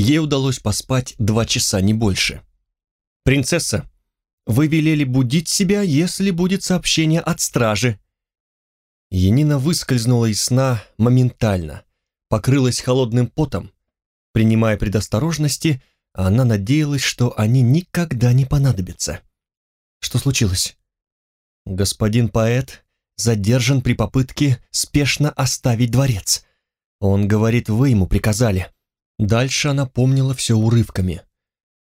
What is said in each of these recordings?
ей удалось поспать два часа, не больше. «Принцесса, вы велели будить себя, если будет сообщение от стражи». Янина выскользнула из сна моментально, покрылась холодным потом. Принимая предосторожности, она надеялась, что они никогда не понадобятся. Что случилось? Господин поэт задержан при попытке спешно оставить дворец. Он говорит, вы ему приказали. Дальше она помнила все урывками.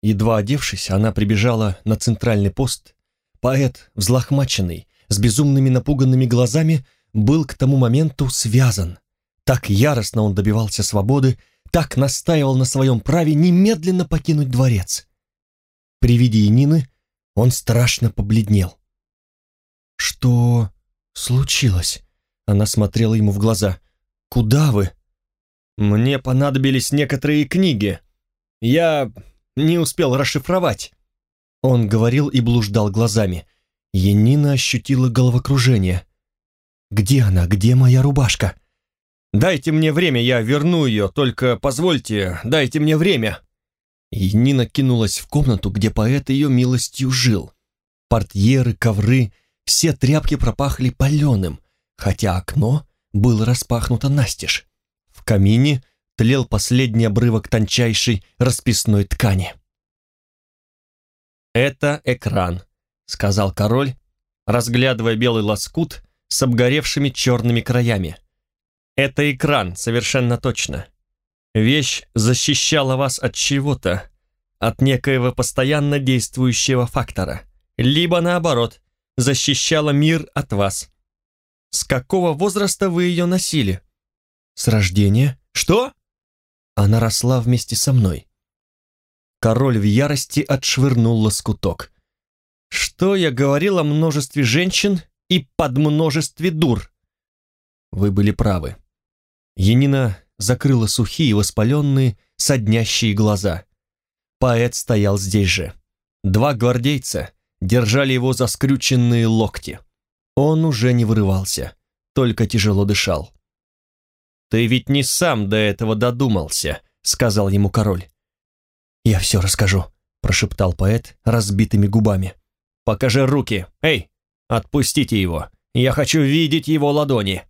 Едва одевшись, она прибежала на центральный пост. Поэт, взлохмаченный, с безумными напуганными глазами, был к тому моменту связан. Так яростно он добивался свободы, так настаивал на своем праве немедленно покинуть дворец. При виде Янины он страшно побледнел. «Что случилось?» Она смотрела ему в глаза. «Куда вы?» «Мне понадобились некоторые книги. Я не успел расшифровать». Он говорил и блуждал глазами. Янина ощутила головокружение. «Где она? Где моя рубашка?» «Дайте мне время, я верну ее, только позвольте, дайте мне время». Янина кинулась в комнату, где поэт ее милостью жил. Портьеры, ковры, все тряпки пропахли паленым, хотя окно было распахнуто настежь. Камине тлел последний обрывок тончайшей расписной ткани. «Это экран», — сказал король, разглядывая белый лоскут с обгоревшими черными краями. «Это экран, совершенно точно. Вещь защищала вас от чего-то, от некоего постоянно действующего фактора, либо наоборот, защищала мир от вас. С какого возраста вы ее носили? С рождения. Что? Она росла вместе со мной. Король в ярости отшвырнул лоскуток. Что я говорил о множестве женщин и под множестве дур? Вы были правы. Янина закрыла сухие, воспаленные, соднящие глаза. Поэт стоял здесь же. Два гвардейца держали его за скрюченные локти. Он уже не вырывался, только тяжело дышал. «Ты ведь не сам до этого додумался», — сказал ему король. «Я все расскажу», — прошептал поэт разбитыми губами. «Покажи руки! Эй, отпустите его! Я хочу видеть его ладони!»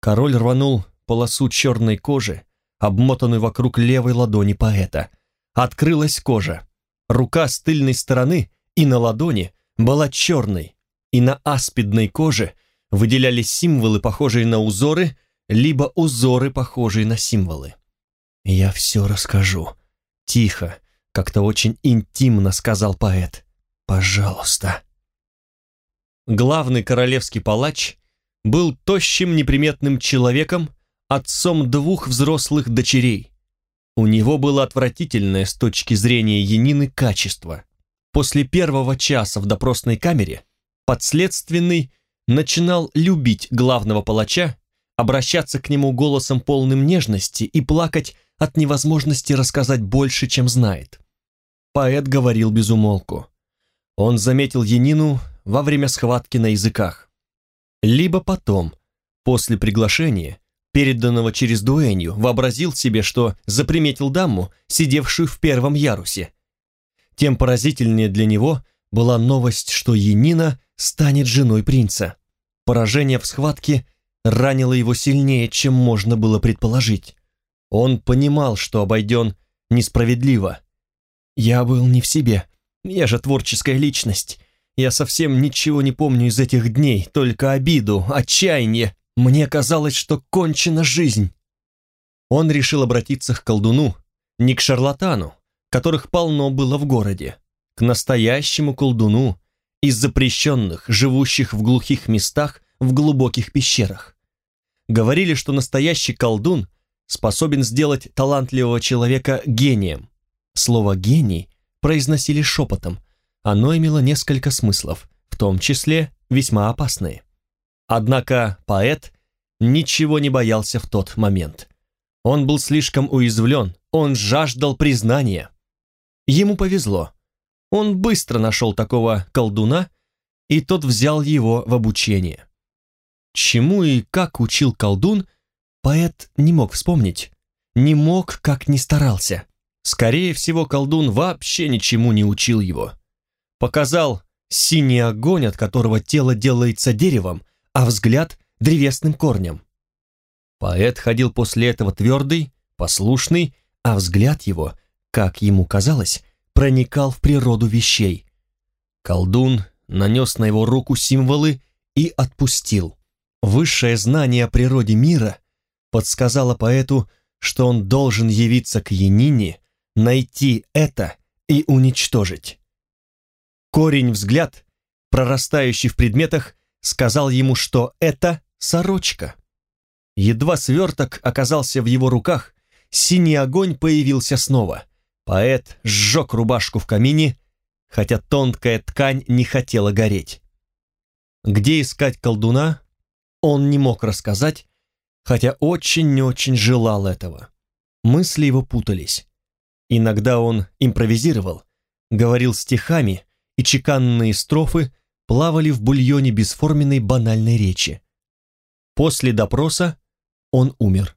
Король рванул полосу черной кожи, обмотанную вокруг левой ладони поэта. Открылась кожа. Рука с тыльной стороны и на ладони была черной, и на аспидной коже выделялись символы, похожие на узоры, либо узоры, похожие на символы. «Я все расскажу. Тихо, как-то очень интимно», — сказал поэт. «Пожалуйста». Главный королевский палач был тощим неприметным человеком, отцом двух взрослых дочерей. У него было отвратительное с точки зрения Янины качество. После первого часа в допросной камере подследственный начинал любить главного палача, обращаться к нему голосом полным нежности и плакать от невозможности рассказать больше, чем знает. Поэт говорил без умолку. Он заметил Янину во время схватки на языках. Либо потом, после приглашения, переданного через дуэнью, вообразил себе, что заприметил даму, сидевшую в первом ярусе. Тем поразительнее для него была новость, что Енина станет женой принца. Поражение в схватке ранило его сильнее, чем можно было предположить. Он понимал, что обойден несправедливо. «Я был не в себе. Я же творческая личность. Я совсем ничего не помню из этих дней, только обиду, отчаяние. Мне казалось, что кончена жизнь. Он решил обратиться к колдуну, не к шарлатану, которых полно было в городе, к настоящему колдуну из запрещенных, живущих в глухих местах, в глубоких пещерах. Говорили, что настоящий колдун способен сделать талантливого человека гением. Слово «гений» произносили шепотом, оно имело несколько смыслов, в том числе весьма опасные. Однако поэт ничего не боялся в тот момент. Он был слишком уязвлен, он жаждал признания. Ему повезло. Он быстро нашел такого колдуна, и тот взял его в обучение. Чему и как учил колдун, поэт не мог вспомнить. не мог, как ни старался. Скорее всего, колдун вообще ничему не учил его. Показал синий огонь, от которого тело делается деревом, а взгляд — древесным корнем. Поэт ходил после этого твердый, послушный, а взгляд его, как ему казалось, проникал в природу вещей. Колдун нанес на его руку символы и отпустил. Высшее знание о природе мира подсказало поэту, что он должен явиться к Янине, найти это и уничтожить. Корень-взгляд, прорастающий в предметах, сказал ему, что это сорочка. Едва сверток оказался в его руках, синий огонь появился снова. Поэт сжег рубашку в камине, хотя тонкая ткань не хотела гореть. Где искать колдуна, он не мог рассказать, хотя очень-очень желал этого. Мысли его путались. Иногда он импровизировал, говорил стихами, и чеканные строфы плавали в бульоне бесформенной банальной речи. После допроса он умер,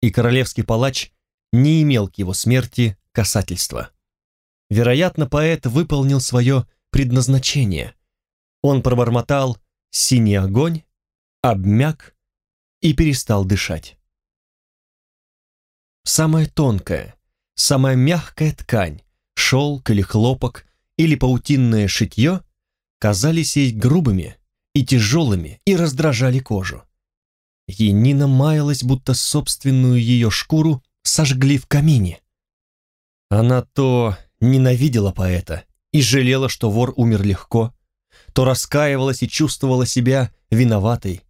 и королевский палач не имел к его смерти касательства. Вероятно, поэт выполнил свое предназначение. Он пробормотал «синий огонь», обмяк и перестал дышать. Самая тонкая, самая мягкая ткань, шелк или хлопок, или паутинное шитье, казались ей грубыми и тяжелыми и раздражали кожу. Енина маялась, будто собственную ее шкуру сожгли в камине. Она то ненавидела поэта и жалела, что вор умер легко, то раскаивалась и чувствовала себя виноватой.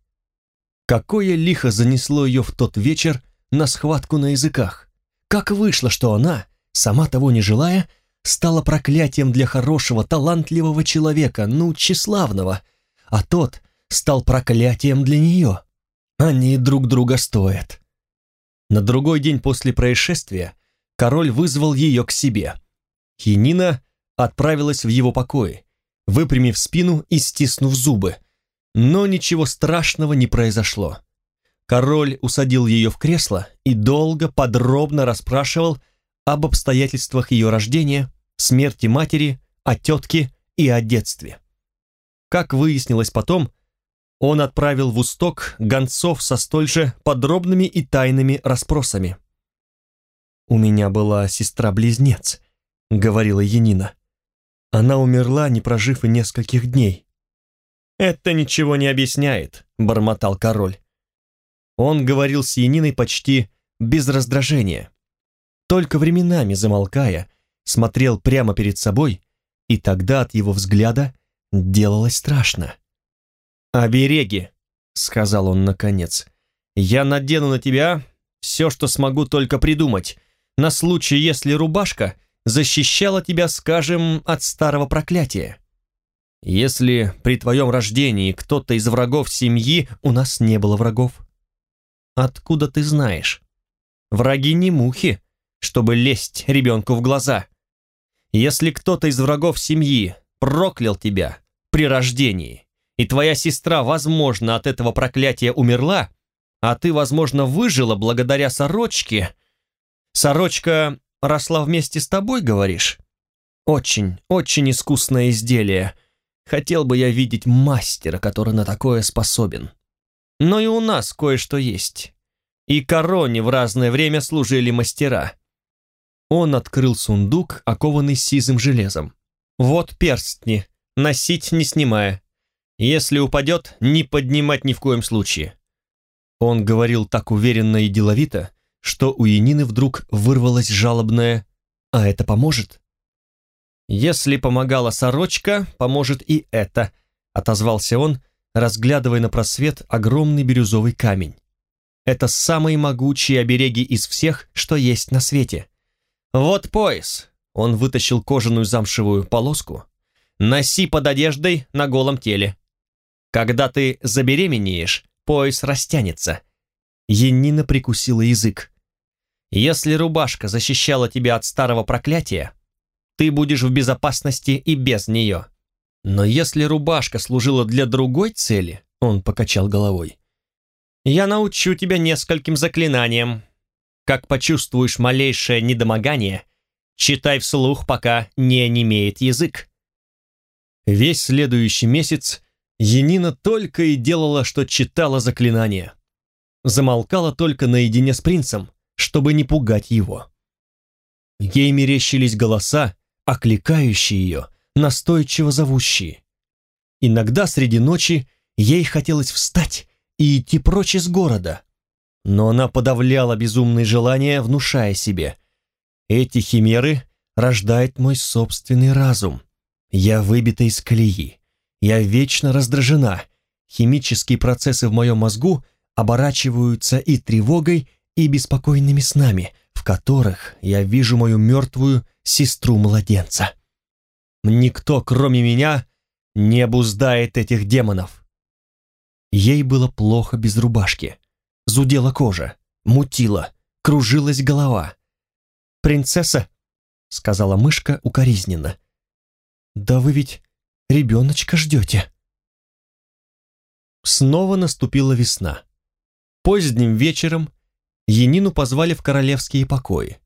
Какое лихо занесло ее в тот вечер на схватку на языках. Как вышло, что она, сама того не желая, стала проклятием для хорошего, талантливого человека, ну, тщеславного, а тот стал проклятием для нее. Они друг друга стоят. На другой день после происшествия король вызвал ее к себе. Хинина отправилась в его покои, выпрямив спину и стиснув зубы. Но ничего страшного не произошло. Король усадил ее в кресло и долго, подробно расспрашивал об обстоятельствах ее рождения, смерти матери, о тетке и о детстве. Как выяснилось потом, он отправил в Усток гонцов со столь же подробными и тайными расспросами. «У меня была сестра-близнец», — говорила Янина. «Она умерла, не прожив и нескольких дней». «Это ничего не объясняет», — бормотал король. Он говорил с Яниной почти без раздражения, только временами замолкая, смотрел прямо перед собой, и тогда от его взгляда делалось страшно. «Обереги», — сказал он наконец. «Я надену на тебя все, что смогу только придумать, на случай, если рубашка защищала тебя, скажем, от старого проклятия. Если при твоем рождении кто-то из врагов семьи, у нас не было врагов. Откуда ты знаешь? Враги не мухи, чтобы лезть ребенку в глаза. Если кто-то из врагов семьи проклял тебя при рождении, и твоя сестра, возможно, от этого проклятия умерла, а ты, возможно, выжила благодаря сорочке. Сорочка росла вместе с тобой, говоришь? Очень, очень искусное изделие. Хотел бы я видеть мастера, который на такое способен. Но и у нас кое-что есть. И короне в разное время служили мастера. Он открыл сундук, окованный сизым железом. Вот перстни, носить не снимая. Если упадет, не поднимать ни в коем случае. Он говорил так уверенно и деловито, что у Янины вдруг вырвалось жалобное «А это поможет?» «Если помогала сорочка, поможет и это», — отозвался он, разглядывая на просвет огромный бирюзовый камень. «Это самые могучие обереги из всех, что есть на свете. Вот пояс». Он вытащил кожаную замшевую полоску. «Носи под одеждой на голом теле. Когда ты забеременеешь, пояс растянется. Енина прикусила язык. Если рубашка защищала тебя от старого проклятия, ты будешь в безопасности и без нее. Но если рубашка служила для другой цели, он покачал головой, я научу тебя нескольким заклинаниям. Как почувствуешь малейшее недомогание, читай вслух, пока не онемеет язык. Весь следующий месяц Енина только и делала, что читала заклинания. Замолкала только наедине с принцем, чтобы не пугать его. Ей мерещились голоса, окликающие ее, настойчиво зовущие. Иногда среди ночи ей хотелось встать и идти прочь из города, но она подавляла безумные желания, внушая себе. Эти химеры рождает мой собственный разум. Я выбита из колеи. Я вечно раздражена. Химические процессы в моем мозгу оборачиваются и тревогой, и беспокойными снами, в которых я вижу мою мертвую сестру-младенца. Никто, кроме меня, не обуздает этих демонов. Ей было плохо без рубашки. Зудела кожа, мутила, кружилась голова. «Принцесса», — сказала мышка укоризненно, — «да вы ведь ребеночка ждете». Снова наступила весна. Поздним вечером Енину позвали в королевские покои.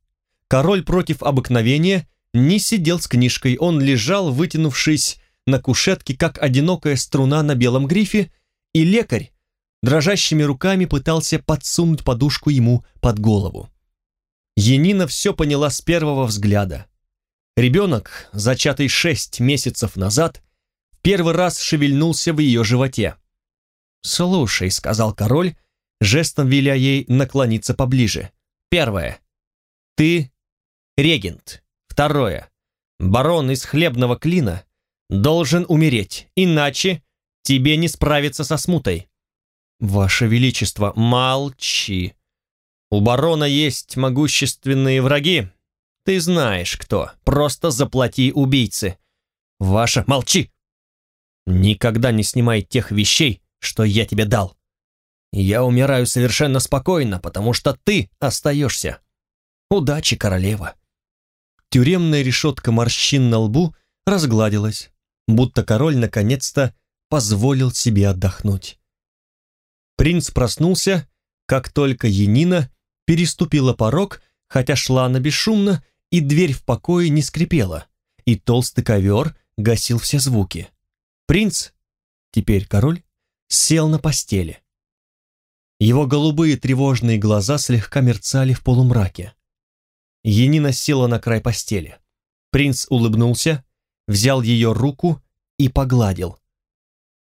Король против обыкновения не сидел с книжкой, он лежал, вытянувшись на кушетке, как одинокая струна на белом грифе, и лекарь дрожащими руками пытался подсунуть подушку ему под голову. Енина все поняла с первого взгляда. Ребенок, зачатый шесть месяцев назад, первый раз шевельнулся в ее животе. «Слушай», — сказал король, жестом веля ей наклониться поближе. «Первое. Ты регент. Второе. Барон из хлебного клина должен умереть, иначе тебе не справиться со смутой. «Ваше Величество, молчи! У барона есть могущественные враги. Ты знаешь кто. Просто заплати убийцы. Ваша... Молчи! Никогда не снимай тех вещей, что я тебе дал. Я умираю совершенно спокойно, потому что ты остаешься. Удачи, королева!» Тюремная решетка морщин на лбу разгладилась, будто король наконец-то позволил себе отдохнуть. Принц проснулся, как только Енина переступила порог, хотя шла она бесшумно, и дверь в покое не скрипела, и толстый ковер гасил все звуки. Принц, теперь король, сел на постели. Его голубые тревожные глаза слегка мерцали в полумраке. Енина села на край постели. Принц улыбнулся, взял ее руку и погладил.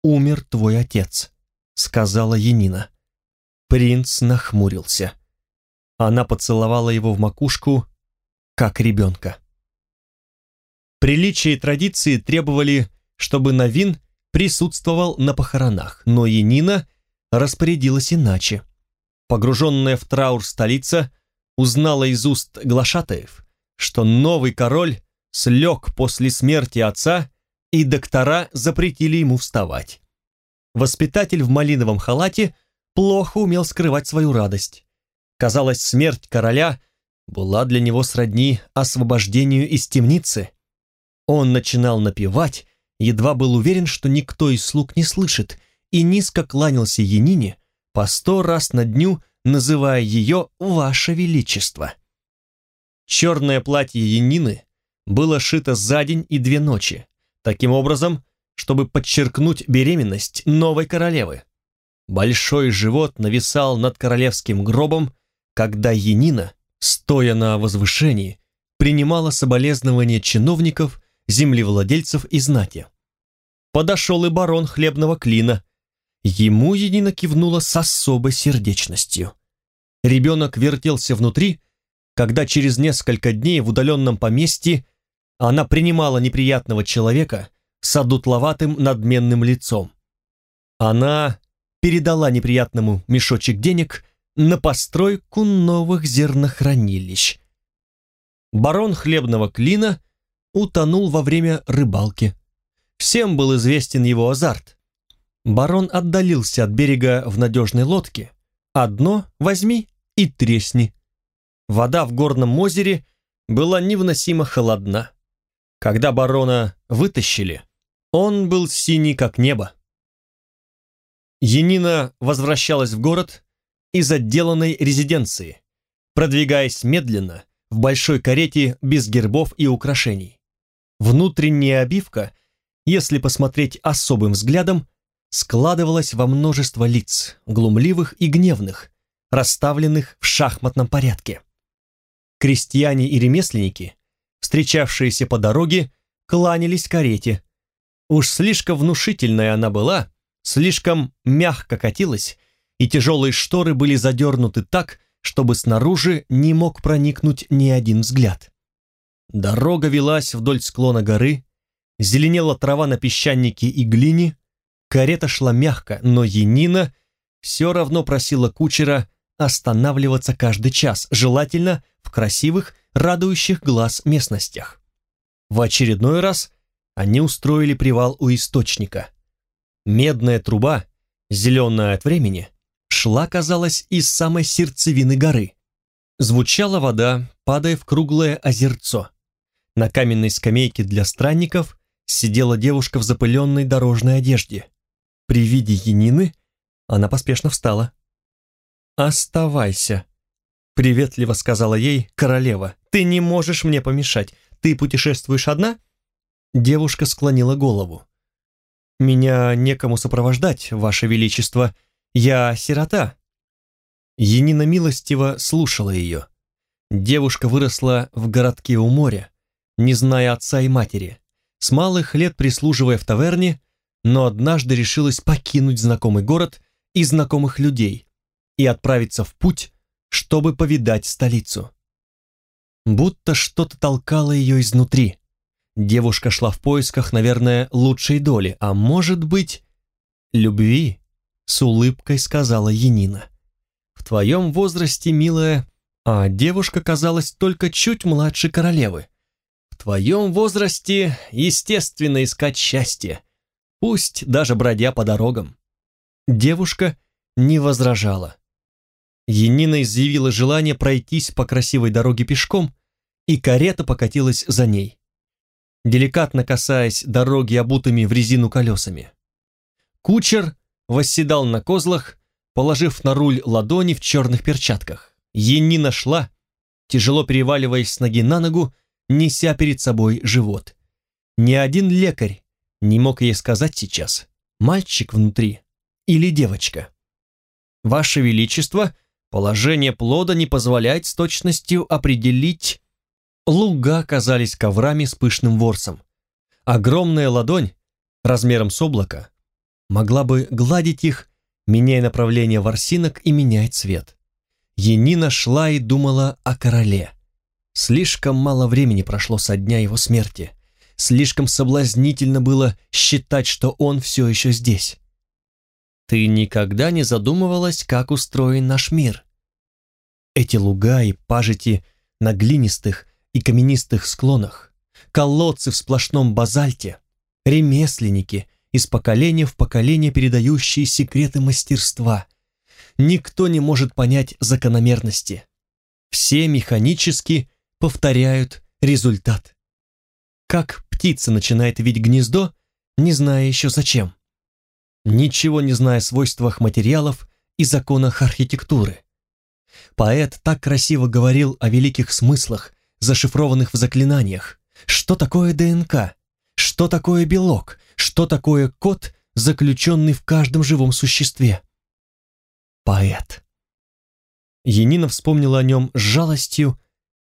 «Умер твой отец», сказала Енина. Принц нахмурился. Она поцеловала его в макушку, как ребенка. Приличия и традиции требовали, чтобы Новин присутствовал на похоронах, но Енина распорядилась иначе. Погруженная в траур столица узнала из уст глашатаев, что новый король слег после смерти отца, и доктора запретили ему вставать. Воспитатель в малиновом халате плохо умел скрывать свою радость. Казалось, смерть короля была для него сродни освобождению из темницы. Он начинал напевать, едва был уверен, что никто из слуг не слышит, и низко кланялся Янине, по сто раз на дню называя ее «Ваше Величество». Черное платье Янины было шито за день и две ночи. Таким образом, чтобы подчеркнуть беременность новой королевы. Большой живот нависал над королевским гробом, когда Енина, стоя на возвышении, принимала соболезнования чиновников, землевладельцев и знати. Подошел и барон хлебного клина. Ему Енина кивнула с особой сердечностью. Ребенок вертелся внутри, когда через несколько дней в удаленном поместье она принимала неприятного человека, с одутловатым надменным лицом. Она передала неприятному мешочек денег на постройку новых зернохранилищ. Барон хлебного клина утонул во время рыбалки. Всем был известен его азарт. Барон отдалился от берега в надежной лодке. Одно возьми и тресни. Вода в горном озере была невыносимо холодна. Когда барона вытащили, он был синий, как небо. Енина возвращалась в город из отделанной резиденции. продвигаясь медленно, в большой карете без гербов и украшений. Внутренняя обивка, если посмотреть особым взглядом, складывалась во множество лиц, глумливых и гневных, расставленных в шахматном порядке. Крестьяне и ремесленники, встречавшиеся по дороге, кланялись карете. Уж слишком внушительная она была, слишком мягко катилась, и тяжелые шторы были задернуты так, чтобы снаружи не мог проникнуть ни один взгляд. Дорога велась вдоль склона горы, зеленела трава на песчанике и глине, карета шла мягко, но Янина все равно просила кучера останавливаться каждый час, желательно в красивых, радующих глаз местностях. В очередной раз они устроили привал у источника. Медная труба, зеленая от времени, шла, казалось, из самой сердцевины горы. Звучала вода, падая в круглое озерцо. На каменной скамейке для странников сидела девушка в запыленной дорожной одежде. При виде Янины она поспешно встала. «Оставайся», — приветливо сказала ей королева. «Ты не можешь мне помешать. Ты путешествуешь одна?» Девушка склонила голову. «Меня некому сопровождать, Ваше Величество. Я сирота». Енина милостиво слушала ее. Девушка выросла в городке у моря, не зная отца и матери, с малых лет прислуживая в таверне, но однажды решилась покинуть знакомый город и знакомых людей и отправиться в путь, чтобы повидать столицу. Будто что-то толкало ее изнутри. Девушка шла в поисках, наверное, лучшей доли, а может быть, любви с улыбкой сказала Енина. «В твоем возрасте, милая, а девушка казалась только чуть младше королевы. В твоем возрасте, естественно, искать счастье, пусть даже бродя по дорогам». Девушка не возражала. Енина изъявила желание пройтись по красивой дороге пешком, и карета покатилась за ней, деликатно касаясь дороги обутыми в резину колесами. Кучер восседал на козлах, положив на руль ладони в черных перчатках. Енни нашла, тяжело переваливаясь с ноги на ногу, неся перед собой живот. Ни один лекарь не мог ей сказать сейчас, мальчик внутри или девочка. «Ваше Величество, положение плода не позволяет с точностью определить...» Луга казались коврами с пышным ворсом. Огромная ладонь, размером с облако, могла бы гладить их, меняя направление ворсинок и меняя цвет. Енина шла и думала о короле. Слишком мало времени прошло со дня его смерти. Слишком соблазнительно было считать, что он все еще здесь. Ты никогда не задумывалась, как устроен наш мир? Эти луга и пажити на глинистых и каменистых склонах, колодцы в сплошном базальте, ремесленники — из поколения в поколение передающие секреты мастерства. Никто не может понять закономерности. Все механически повторяют результат. Как птица начинает видеть гнездо, не зная еще зачем. Ничего не зная о свойствах материалов и законах архитектуры. Поэт так красиво говорил о великих смыслах, зашифрованных в заклинаниях. Что такое ДНК? Что такое белок? Что такое код, заключенный в каждом живом существе? Поэт. Енина вспомнила о нем с жалостью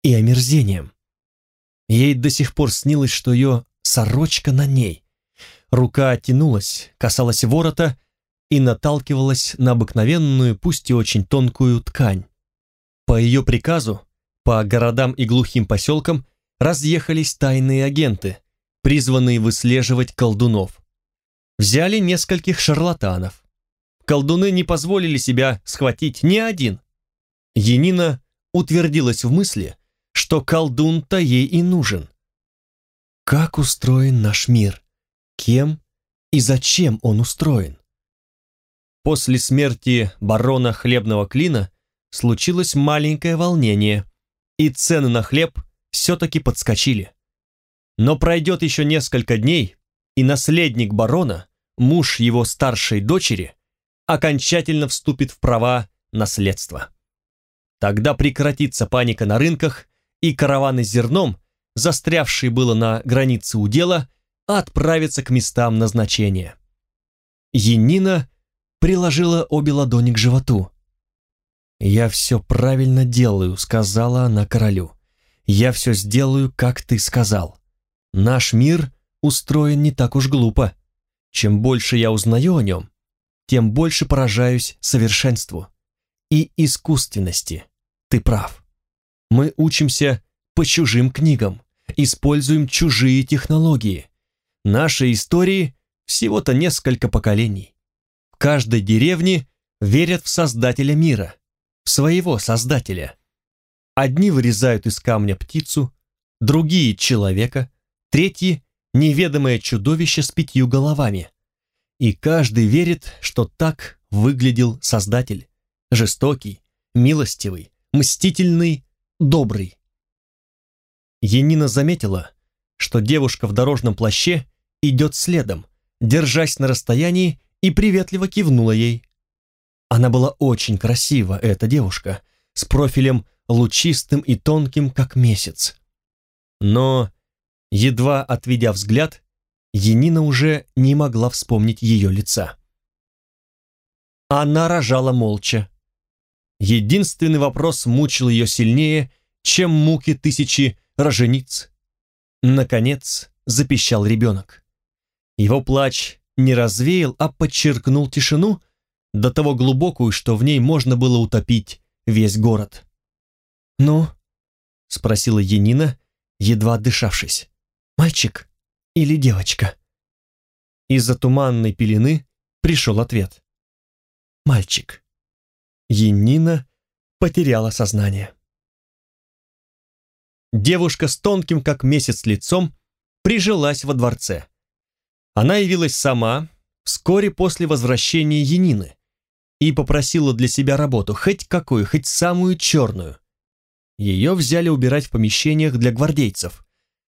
и омерзением. Ей до сих пор снилось, что ее сорочка на ней. Рука оттянулась, касалась ворота и наталкивалась на обыкновенную, пусть и очень тонкую ткань. По ее приказу, по городам и глухим поселкам разъехались тайные агенты, призванные выслеживать колдунов. Взяли нескольких шарлатанов. Колдуны не позволили себя схватить ни один. Енина утвердилась в мысли, что колдун-то ей и нужен. Как устроен наш мир? Кем и зачем он устроен? После смерти барона хлебного клина случилось маленькое волнение, и цены на хлеб все-таки подскочили. Но пройдет еще несколько дней, и наследник барона, муж его старшей дочери, окончательно вступит в права наследства. Тогда прекратится паника на рынках, и караваны с зерном, застрявшие было на границе удела, отправятся к местам назначения. Енина приложила обе ладони к животу. «Я все правильно делаю», — сказала она королю. «Я все сделаю, как ты сказал. Наш мир устроен не так уж глупо. Чем больше я узнаю о нем, тем больше поражаюсь совершенству и искусственности. Ты прав. Мы учимся по чужим книгам, используем чужие технологии. Нашей истории всего-то несколько поколений. В каждой деревне верят в Создателя мира, в своего Создателя. Одни вырезают из камня птицу, другие — человека, третьи — неведомое чудовище с пятью головами. И каждый верит, что так выглядел Создатель, жестокий, милостивый, мстительный, добрый. Енина заметила, что девушка в дорожном плаще идет следом, держась на расстоянии, и приветливо кивнула ей. Она была очень красива, эта девушка, с профилем лучистым и тонким, как месяц. Но, едва отведя взгляд, Енина уже не могла вспомнить ее лица. Она рожала молча, Единственный вопрос мучил ее сильнее, чем муки тысячи рожениц. Наконец запищал ребенок. Его плач не развеял, а подчеркнул тишину, до того глубокую, что в ней можно было утопить весь город. «Ну?» — спросила Енина, едва дышавшись. «Мальчик или девочка?» Из-за туманной пелены пришел ответ. «Мальчик». Енина потеряла сознание. Девушка с тонким, как месяц, лицом прижилась во дворце. Она явилась сама вскоре после возвращения Енины и попросила для себя работу, хоть какую, хоть самую черную. Ее взяли убирать в помещениях для гвардейцев,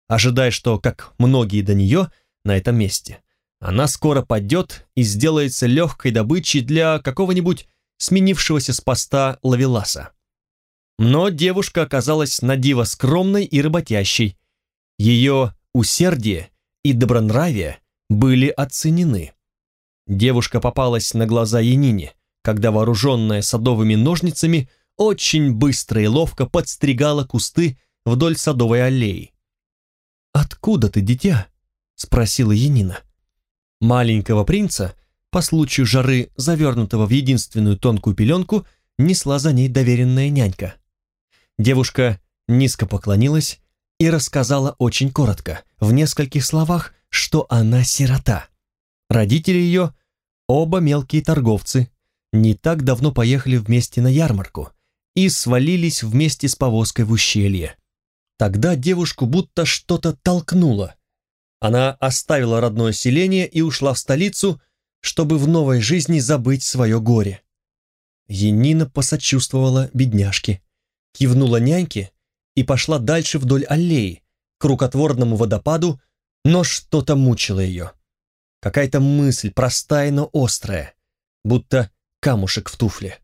ожидая, что, как многие до нее, на этом месте, она скоро падет и сделается легкой добычей для какого-нибудь сменившегося с поста Лавеласа. Но девушка оказалась на диво скромной и работящей. Ее усердие и добронравие были оценены. Девушка попалась на глаза Янине, когда вооруженная садовыми ножницами очень быстро и ловко подстригала кусты вдоль садовой аллеи. «Откуда ты, дитя?» — спросила Янина. Маленького принца по случаю жары, завернутого в единственную тонкую пеленку, несла за ней доверенная нянька. Девушка низко поклонилась и рассказала очень коротко, в нескольких словах, что она сирота. Родители ее, оба мелкие торговцы, не так давно поехали вместе на ярмарку и свалились вместе с повозкой в ущелье. Тогда девушку будто что-то толкнуло. Она оставила родное селение и ушла в столицу, чтобы в новой жизни забыть свое горе. Енина посочувствовала бедняжке, кивнула няньке и пошла дальше вдоль аллеи, к рукотворному водопаду, но что-то мучило ее. Какая-то мысль, простая, но острая, будто камушек в туфле.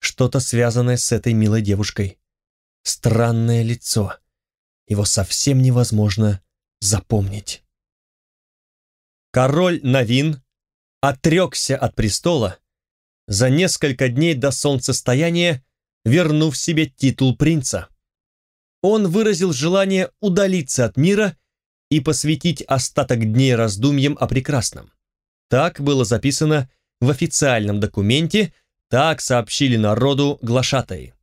Что-то связанное с этой милой девушкой. Странное лицо. Его совсем невозможно запомнить. Король Навин отрекся от престола, за несколько дней до солнцестояния вернув себе титул принца. Он выразил желание удалиться от мира и посвятить остаток дней раздумьям о прекрасном. Так было записано в официальном документе, так сообщили народу глашатаи.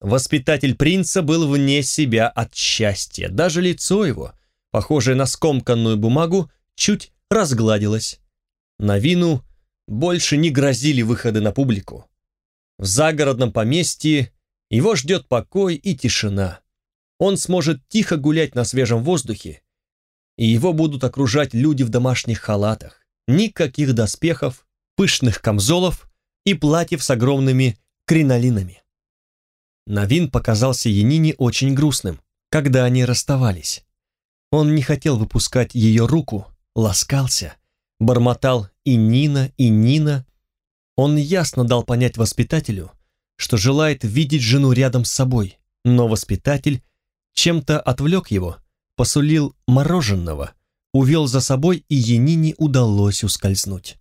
Воспитатель принца был вне себя от счастья, даже лицо его, похожее на скомканную бумагу, чуть разгладилось. Навину больше не грозили выходы на публику. В загородном поместье его ждет покой и тишина. Он сможет тихо гулять на свежем воздухе, и его будут окружать люди в домашних халатах. Никаких доспехов, пышных камзолов и платьев с огромными кринолинами. Навин показался Янине очень грустным, когда они расставались. Он не хотел выпускать ее руку, ласкался, бормотал и Нина, и Нина. Он ясно дал понять воспитателю, что желает видеть жену рядом с собой, но воспитатель чем-то отвлек его, посулил мороженого, увел за собой, и Янине удалось ускользнуть.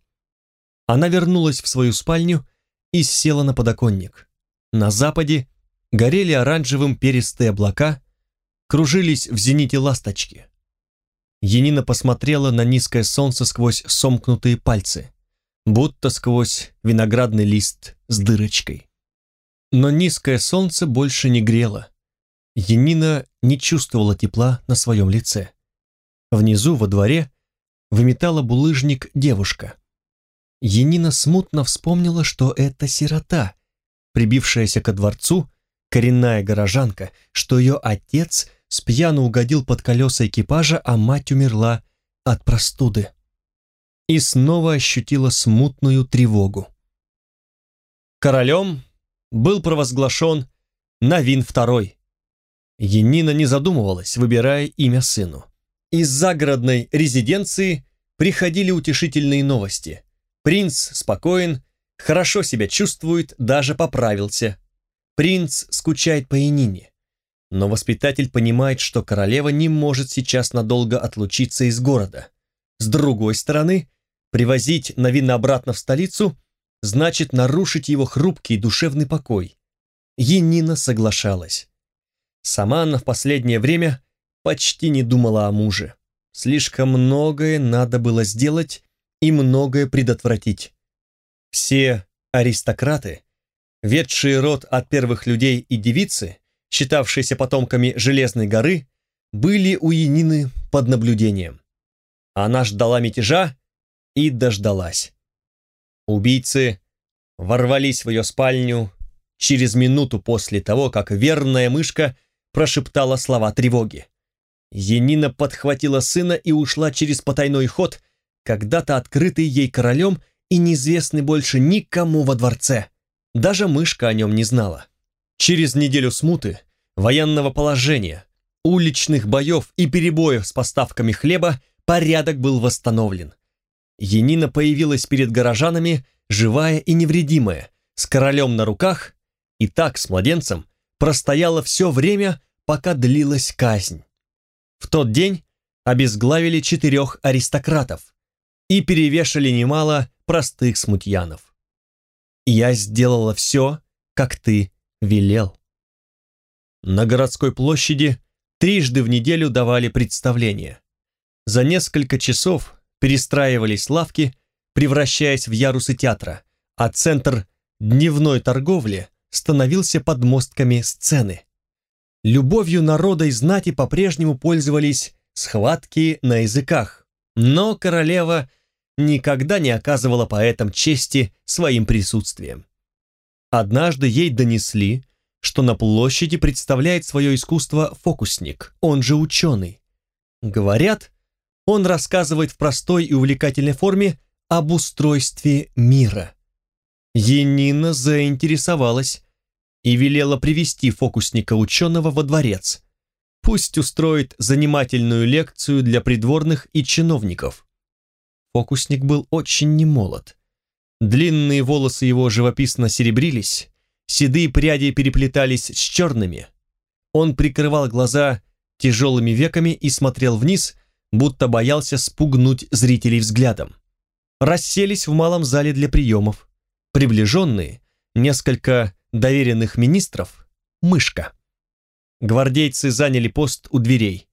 Она вернулась в свою спальню и села на подоконник. На западе горели оранжевым перистые облака, кружились в зените ласточки. Янина посмотрела на низкое солнце сквозь сомкнутые пальцы, будто сквозь виноградный лист с дырочкой. Но низкое солнце больше не грело. Янина не чувствовала тепла на своем лице. Внизу, во дворе, выметала булыжник девушка. Янина смутно вспомнила, что это сирота, прибившаяся ко дворцу, коренная горожанка, что ее отец с пьяну угодил под колеса экипажа, а мать умерла от простуды. И снова ощутила смутную тревогу. Королем был провозглашен Навин II. Енина не задумывалась, выбирая имя сыну. Из загородной резиденции приходили утешительные новости. Принц спокоен, хорошо себя чувствует, даже поправился. Принц скучает по Янине. Но воспитатель понимает, что королева не может сейчас надолго отлучиться из города. С другой стороны, привозить Навина обратно в столицу значит нарушить его хрупкий душевный покой. Енина соглашалась. Сама она в последнее время почти не думала о муже. Слишком многое надо было сделать и многое предотвратить. Все аристократы, ведшие род от первых людей и девицы, считавшиеся потомками Железной горы, были у Янины под наблюдением. Она ждала мятежа и дождалась. Убийцы ворвались в ее спальню через минуту после того, как верная мышка прошептала слова тревоги. Енина подхватила сына и ушла через потайной ход, когда-то открытый ей королем и неизвестный больше никому во дворце. Даже мышка о нем не знала. Через неделю смуты, военного положения, уличных боев и перебоев с поставками хлеба порядок был восстановлен. Енина появилась перед горожанами, живая и невредимая, с королем на руках, и так с младенцем простояла все время, пока длилась казнь. В тот день обезглавили четырех аристократов, и перевешали немало простых смутьянов. Я сделала все, как ты велел. На городской площади трижды в неделю давали представления. За несколько часов перестраивались лавки, превращаясь в ярусы театра, а центр дневной торговли становился подмостками сцены. Любовью народа и знати по-прежнему пользовались схватки на языках, но королева никогда не оказывала поэтам чести своим присутствием. Однажды ей донесли, что на площади представляет свое искусство фокусник, он же ученый. Говорят, он рассказывает в простой и увлекательной форме об устройстве мира. Енина заинтересовалась и велела привести фокусника-ученого во дворец. Пусть устроит занимательную лекцию для придворных и чиновников. Фокусник был очень немолод. Длинные волосы его живописно серебрились, седые пряди переплетались с черными. Он прикрывал глаза тяжелыми веками и смотрел вниз, будто боялся спугнуть зрителей взглядом. Расселись в малом зале для приемов. Приближенные, несколько доверенных министров, мышка. Гвардейцы заняли пост у дверей.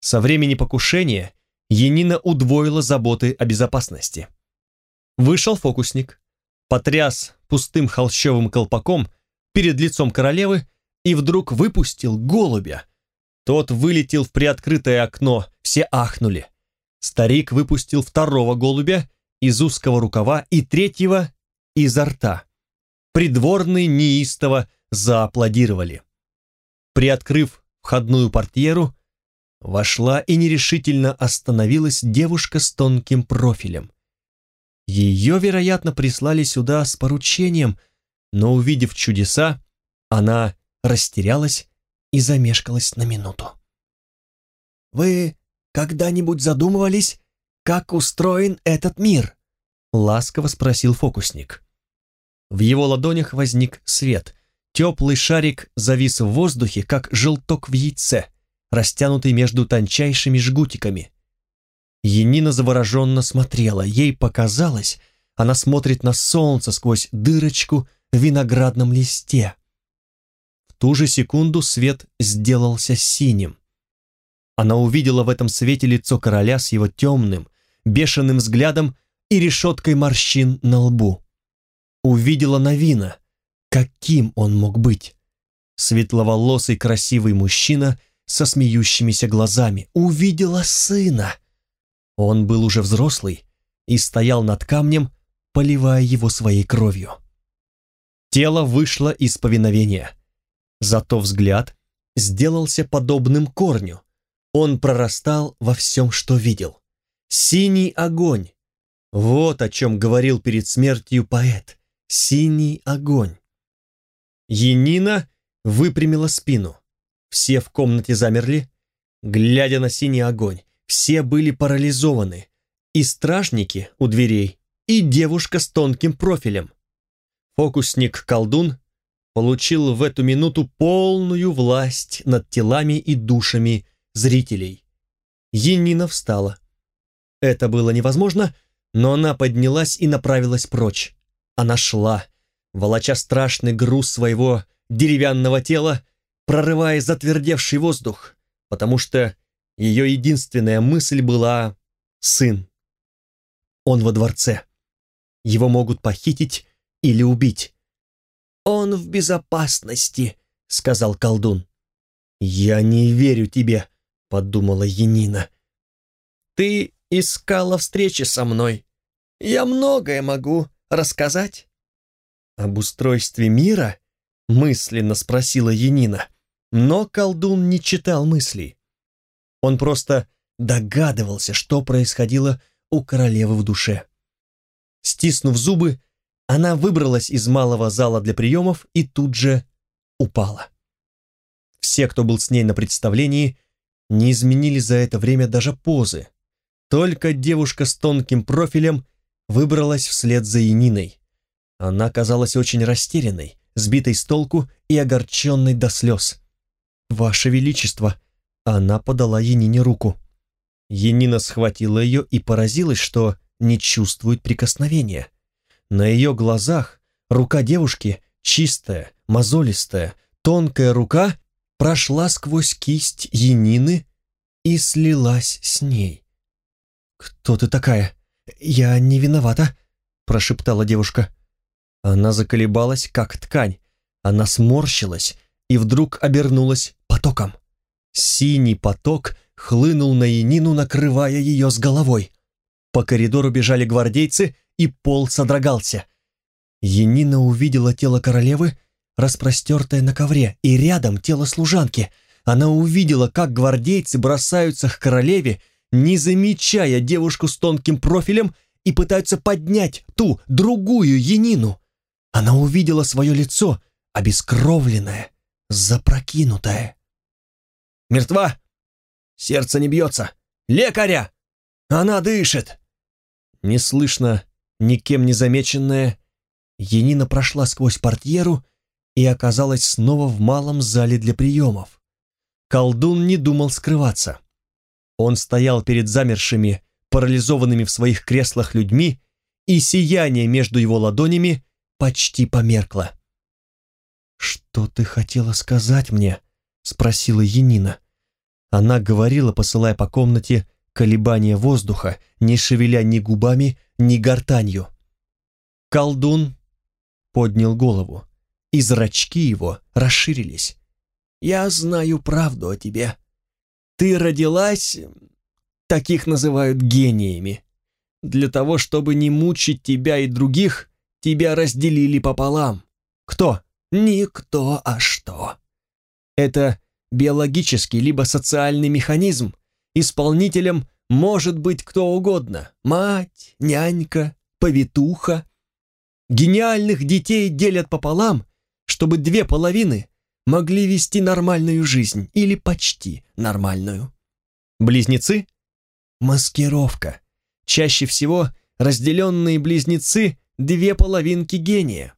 Со времени покушения Енина удвоила заботы о безопасности. Вышел фокусник, потряс пустым холщовым колпаком перед лицом королевы и вдруг выпустил голубя. Тот вылетел в приоткрытое окно, все ахнули. Старик выпустил второго голубя из узкого рукава и третьего изо рта. Придворные неистово зааплодировали. Приоткрыв входную портьеру, Вошла и нерешительно остановилась девушка с тонким профилем. Ее, вероятно, прислали сюда с поручением, но, увидев чудеса, она растерялась и замешкалась на минуту. «Вы когда-нибудь задумывались, как устроен этот мир?» — ласково спросил фокусник. В его ладонях возник свет, Теплый шарик завис в воздухе, как желток в яйце, растянутый между тончайшими жгутиками. Енина завороженно смотрела, ей показалось, она смотрит на солнце сквозь дырочку в виноградном листе. В ту же секунду свет сделался синим. Она увидела в этом свете лицо короля с его темным, бешеным взглядом и решеткой морщин на лбу. Увидела Новина. Каким он мог быть? Светловолосый красивый мужчина со смеющимися глазами. Увидела сына. Он был уже взрослый и стоял над камнем, поливая его своей кровью. Тело вышло из повиновения. Зато взгляд сделался подобным корню. Он прорастал во всем, что видел. Синий огонь. Вот о чем говорил перед смертью поэт. Синий огонь. Енина выпрямила спину. Все в комнате замерли, глядя на синий огонь. Все были парализованы. И стражники у дверей, и девушка с тонким профилем. Фокусник-колдун получил в эту минуту полную власть над телами и душами зрителей. Енина встала. Это было невозможно, но она поднялась и направилась прочь. Она шла, волоча страшный груз своего деревянного тела, прорывая затвердевший воздух, потому что ее единственная мысль была «сын». Он во дворце. Его могут похитить или убить. «Он в безопасности», — сказал колдун. «Я не верю тебе», — подумала Енина. «Ты искала встречи со мной. Я многое могу рассказать». «Об устройстве мира?» — мысленно спросила Енина. Но колдун не читал мыслей. Он просто догадывался, что происходило у королевы в душе. Стиснув зубы, она выбралась из малого зала для приемов и тут же упала. Все, кто был с ней на представлении, не изменили за это время даже позы. Только девушка с тонким профилем выбралась вслед за Яниной. Она казалась очень растерянной, сбитой с толку и огорченной до слез. «Ваше Величество!» Она подала Янине руку. Янина схватила ее и поразилась, что не чувствует прикосновения. На ее глазах рука девушки, чистая, мозолистая, тонкая рука, прошла сквозь кисть Янины и слилась с ней. «Кто ты такая? Я не виновата», — прошептала девушка. Она заколебалась, как ткань. Она сморщилась и вдруг обернулась потоком. Синий поток хлынул на Янину, накрывая ее с головой. По коридору бежали гвардейцы, и пол содрогался. Енина увидела тело королевы, распростертое на ковре, и рядом тело служанки. Она увидела, как гвардейцы бросаются к королеве, не замечая девушку с тонким профилем, и пытаются поднять ту, другую Енину. Она увидела свое лицо, обескровленное, запрокинутое. «Мертва! Сердце не бьется! Лекаря! Она дышит!» Неслышно, никем не замеченная, Енина прошла сквозь портьеру и оказалась снова в малом зале для приемов. Колдун не думал скрываться. Он стоял перед замершими, парализованными в своих креслах людьми, и сияние между его ладонями почти померкло. «Что ты хотела сказать мне?» — спросила Енина. Она говорила, посылая по комнате колебания воздуха, не шевеля ни губами, ни гортанью. Колдун поднял голову, и зрачки его расширились. «Я знаю правду о тебе. Ты родилась, таких называют гениями. Для того, чтобы не мучить тебя и других, тебя разделили пополам. Кто? Никто, а что? Это биологический либо социальный механизм, Исполнителем может быть кто угодно. Мать, нянька, повитуха. Гениальных детей делят пополам, чтобы две половины могли вести нормальную жизнь или почти нормальную. Близнецы? Маскировка. Чаще всего разделенные близнецы – две половинки гения.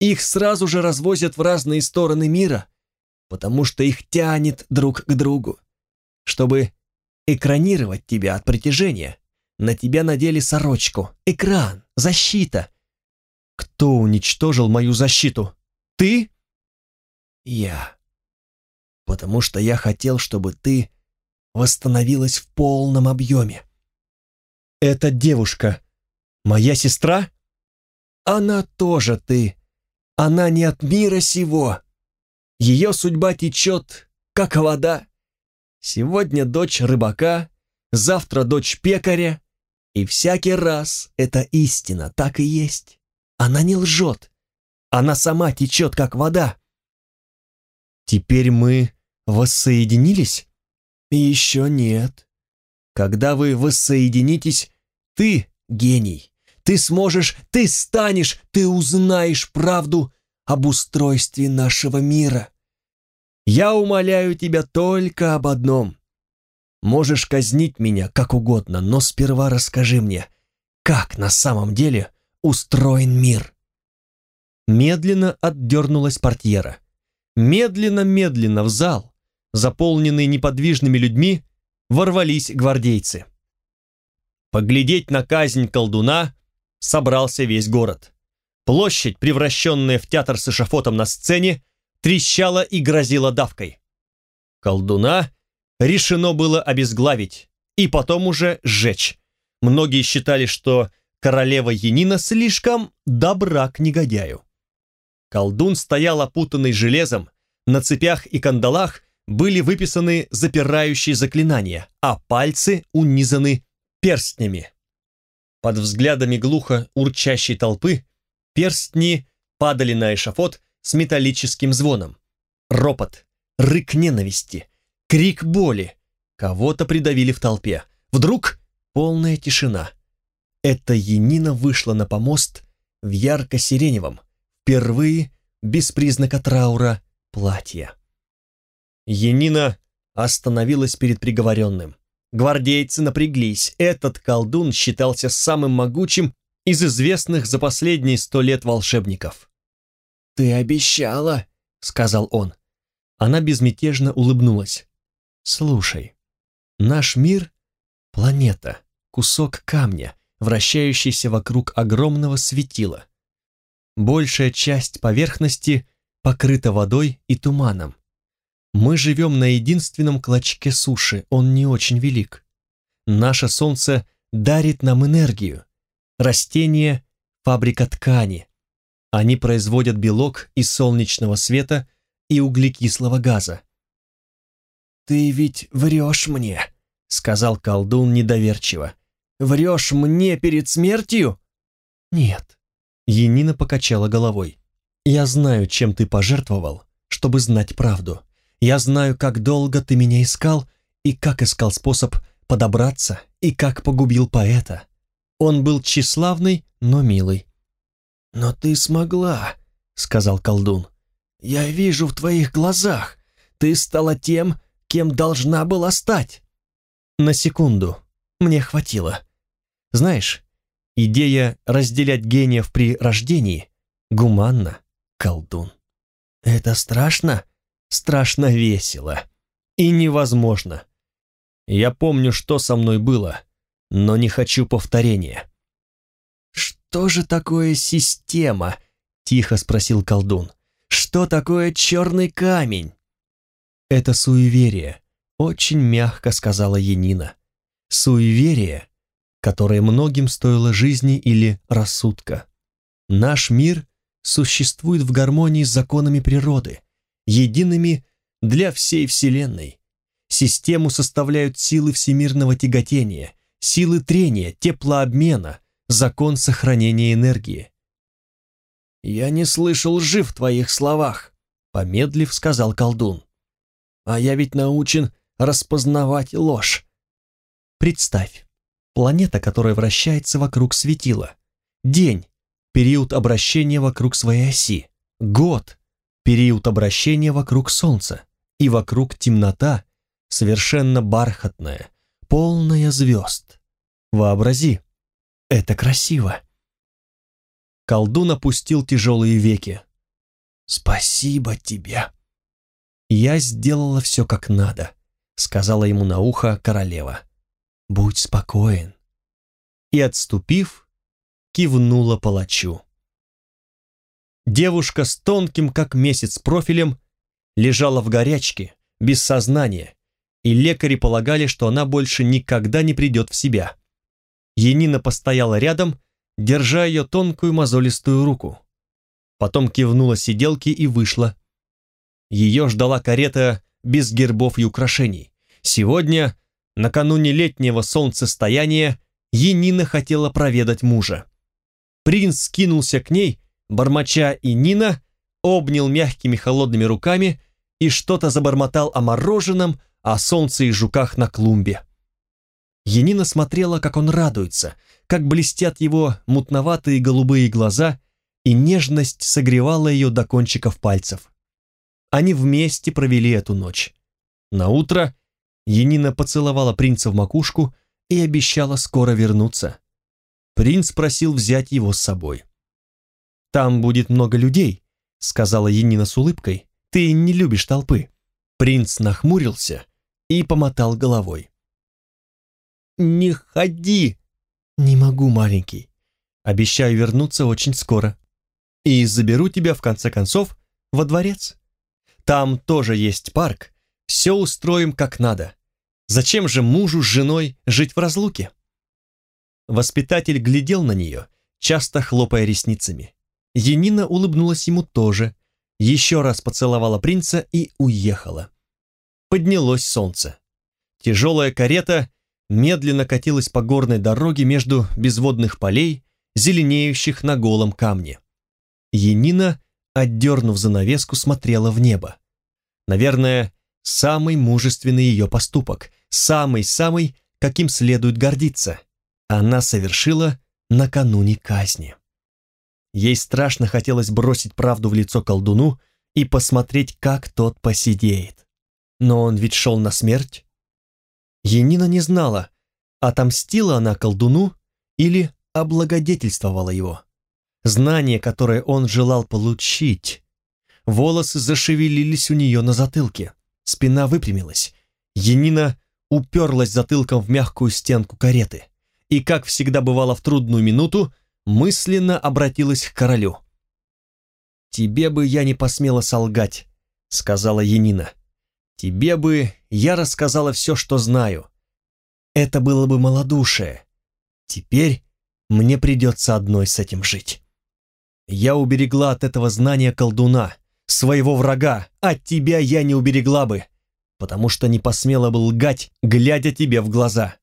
их сразу же развозят в разные стороны мира, потому что их тянет друг к другу. Чтобы экранировать тебя от притяжения, на тебя надели сорочку, экран, защита. Кто уничтожил мою защиту? Ты? Я. Потому что я хотел, чтобы ты восстановилась в полном объеме. Эта девушка моя сестра? Она тоже ты. Она не от мира сего. Ее судьба течет, как вода. Сегодня дочь рыбака, завтра дочь пекаря, и всякий раз это истина, так и есть. Она не лжет, она сама течет, как вода. Теперь мы воссоединились? Еще нет. Когда вы воссоединитесь, ты гений. Ты сможешь, ты станешь, ты узнаешь правду об устройстве нашего мира. Я умоляю тебя только об одном. Можешь казнить меня как угодно, но сперва расскажи мне, как на самом деле устроен мир. Медленно отдернулась портьера. Медленно-медленно в зал, заполненный неподвижными людьми, ворвались гвардейцы. Поглядеть на казнь колдуна собрался весь город. Площадь, превращенная в театр с эшафотом на сцене, трещала и грозила давкой. Колдуна решено было обезглавить и потом уже сжечь. Многие считали, что королева Янина слишком добра к негодяю. Колдун стоял опутанный железом, на цепях и кандалах были выписаны запирающие заклинания, а пальцы унизаны перстнями. Под взглядами глухо урчащей толпы перстни падали на эшафот с металлическим звоном. Ропот, рык ненависти, крик боли. Кого-то придавили в толпе. Вдруг полная тишина. Эта Енина вышла на помост в ярко-сиреневом, впервые без признака траура, платье. Енина остановилась перед приговоренным. Гвардейцы напряглись. Этот колдун считался самым могучим из известных за последние сто лет волшебников. «Ты обещала», — сказал он. Она безмятежно улыбнулась. «Слушай, наш мир — планета, кусок камня, вращающийся вокруг огромного светила. Большая часть поверхности покрыта водой и туманом. Мы живем на единственном клочке суши, он не очень велик. Наше солнце дарит нам энергию. Растения — фабрика ткани. Они производят белок из солнечного света и углекислого газа. «Ты ведь врешь мне», — сказал колдун недоверчиво. «Врешь мне перед смертью?» «Нет». Енина покачала головой. «Я знаю, чем ты пожертвовал, чтобы знать правду. Я знаю, как долго ты меня искал и как искал способ подобраться и как погубил поэта. Он был тщеславный, но милый. «Но ты смогла», — сказал колдун. «Я вижу в твоих глазах. Ты стала тем, кем должна была стать». На секунду. Мне хватило. Знаешь, идея разделять гениев при рождении гуманна, колдун. «Это страшно?» страшно весело и невозможно. Я помню, что со мной было, но не хочу повторения. «Что же такое система?» — тихо спросил колдун. «Что такое черный камень?» «Это суеверие», — очень мягко сказала Янина. «Суеверие, которое многим стоило жизни или рассудка. Наш мир существует в гармонии с законами природы, едиными для всей Вселенной. Систему составляют силы всемирного тяготения, силы трения, теплообмена, закон сохранения энергии. «Я не слышал лжи в твоих словах», — помедлив сказал колдун. «А я ведь научен распознавать ложь». Представь, планета, которая вращается вокруг светила. День, период обращения вокруг своей оси. Год, период обращения вокруг Солнца, и вокруг темнота, совершенно бархатная, полная звезд. Вообрази, это красиво. Колдун опустил тяжелые веки, «Спасибо тебе!» «Я сделала все как надо», — сказала ему на ухо королева. «Будь спокоен». И, отступив, кивнула палачу. Девушка с тонким, как месяц, профилем лежала в горячке, без сознания, и лекари полагали, что она больше никогда не придет в себя. Енина постояла рядом, держа ее тонкую мозолистую руку. Потом кивнула сиделке и вышла. Ее ждала карета без гербов и украшений. Сегодня, накануне летнего солнцестояния, Енина хотела проведать мужа. Принц скинулся к ней, бормоча и Нина, обнял мягкими холодными руками и что-то забормотал о мороженом, о солнце и жуках на клумбе. Енина смотрела, как он радуется, как блестят его мутноватые голубые глаза, и нежность согревала ее до кончиков пальцев. Они вместе провели эту ночь. На утро Енина поцеловала принца в макушку и обещала скоро вернуться. Принц просил взять его с собой. «Там будет много людей», — сказала Енина с улыбкой. «Ты не любишь толпы». Принц нахмурился и помотал головой. «Не ходи!» «Не могу, маленький. Обещаю вернуться очень скоро. И заберу тебя, в конце концов, во дворец. Там тоже есть парк. Все устроим как надо. Зачем же мужу с женой жить в разлуке?» Воспитатель глядел на нее, часто хлопая ресницами. Енина улыбнулась ему тоже, еще раз поцеловала принца и уехала. Поднялось солнце. Тяжелая карета медленно катилась по горной дороге между безводных полей, зеленеющих на голом камне. Енина, отдернув занавеску, смотрела в небо. Наверное, самый мужественный ее поступок, самый-самый, каким следует гордиться. Она совершила накануне казни. Ей страшно хотелось бросить правду в лицо колдуну и посмотреть, как тот посидеет. Но он ведь шел на смерть. Енина не знала, отомстила она колдуну или облагодетельствовала его. Знание, которое он желал получить. Волосы зашевелились у нее на затылке, спина выпрямилась. Енина уперлась затылком в мягкую стенку кареты и, как всегда бывало в трудную минуту, мысленно обратилась к королю. «Тебе бы я не посмела солгать», — сказала Енина. «Тебе бы я рассказала все, что знаю. Это было бы малодушие. Теперь мне придется одной с этим жить. Я уберегла от этого знания колдуна, своего врага, от тебя я не уберегла бы, потому что не посмела бы лгать, глядя тебе в глаза.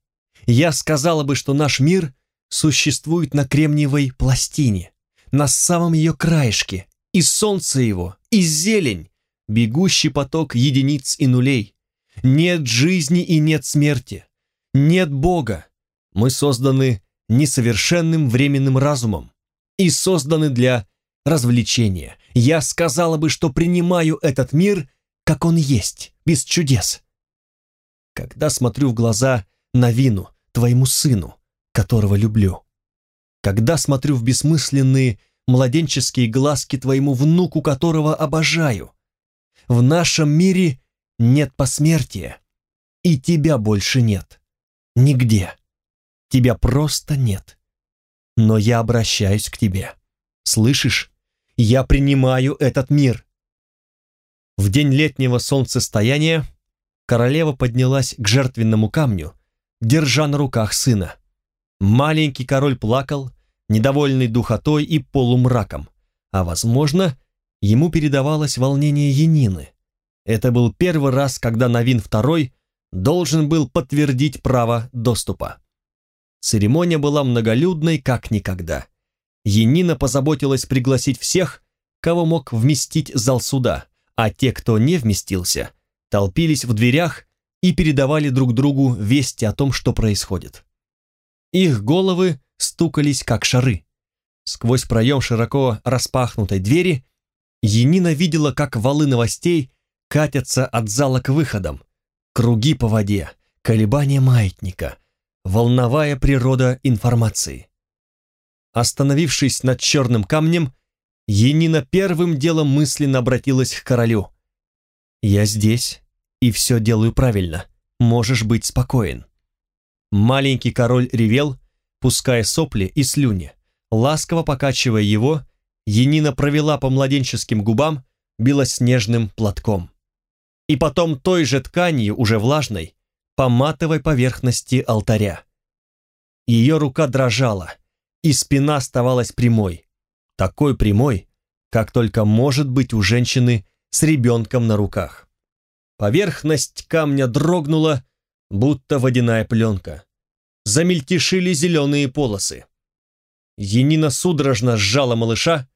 Я сказала бы, что наш мир существует на кремниевой пластине, на самом ее краешке, и солнце его, и зелень, бегущий поток единиц и нулей. Нет жизни и нет смерти, нет Бога. Мы созданы несовершенным временным разумом и созданы для развлечения. Я сказала бы, что принимаю этот мир, как он есть, без чудес. Когда смотрю в глаза Навину, твоему сыну, которого люблю. Когда смотрю в бессмысленные младенческие глазки твоему внуку, которого обожаю. В нашем мире нет посмертия, и тебя больше нет. Нигде. Тебя просто нет. Но я обращаюсь к тебе. Слышишь? Я принимаю этот мир. В день летнего солнцестояния королева поднялась к жертвенному камню, держа на руках сына. Маленький король плакал, недовольный духотой и полумраком, а, возможно, ему передавалось волнение Янины. Это был первый раз, когда Новин II должен был подтвердить право доступа. Церемония была многолюдной, как никогда. Янина позаботилась пригласить всех, кого мог вместить зал суда, а те, кто не вместился, толпились в дверях и передавали друг другу вести о том, что происходит. Их головы стукались, как шары. Сквозь проем широко распахнутой двери Енина видела, как валы новостей катятся от зала к выходам, круги по воде, колебания маятника, волновая природа информации. Остановившись над черным камнем, Енина первым делом мысленно обратилась к королю. «Я здесь и все делаю правильно. Можешь быть спокоен». Маленький король ревел, пуская сопли и слюни. Ласково покачивая его, Енина провела по младенческим губам белоснежным платком. И потом той же тканью, уже влажной, по матовой поверхности алтаря. Ее рука дрожала, и спина оставалась прямой. Такой прямой, как только может быть у женщины с ребенком на руках. Поверхность камня дрогнула, будто водяная пленка. Замельтешили зеленые полосы. Енина судорожно сжала малыша,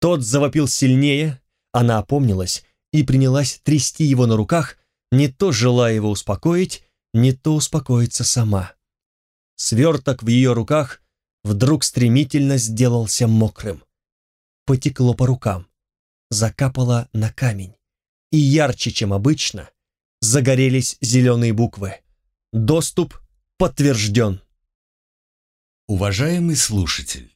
тот завопил сильнее, она опомнилась и принялась трясти его на руках, не то желая его успокоить, не то успокоиться сама. Сверток в ее руках вдруг стремительно сделался мокрым. Потекло по рукам, закапало на камень, и ярче, чем обычно, загорелись зеленые буквы. Доступ подтвержден. Уважаемый слушатель,